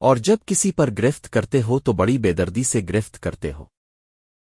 اور جب کسی پر گرفت کرتے ہو تو بڑی بے دردی سے گرفت کرتے ہو۔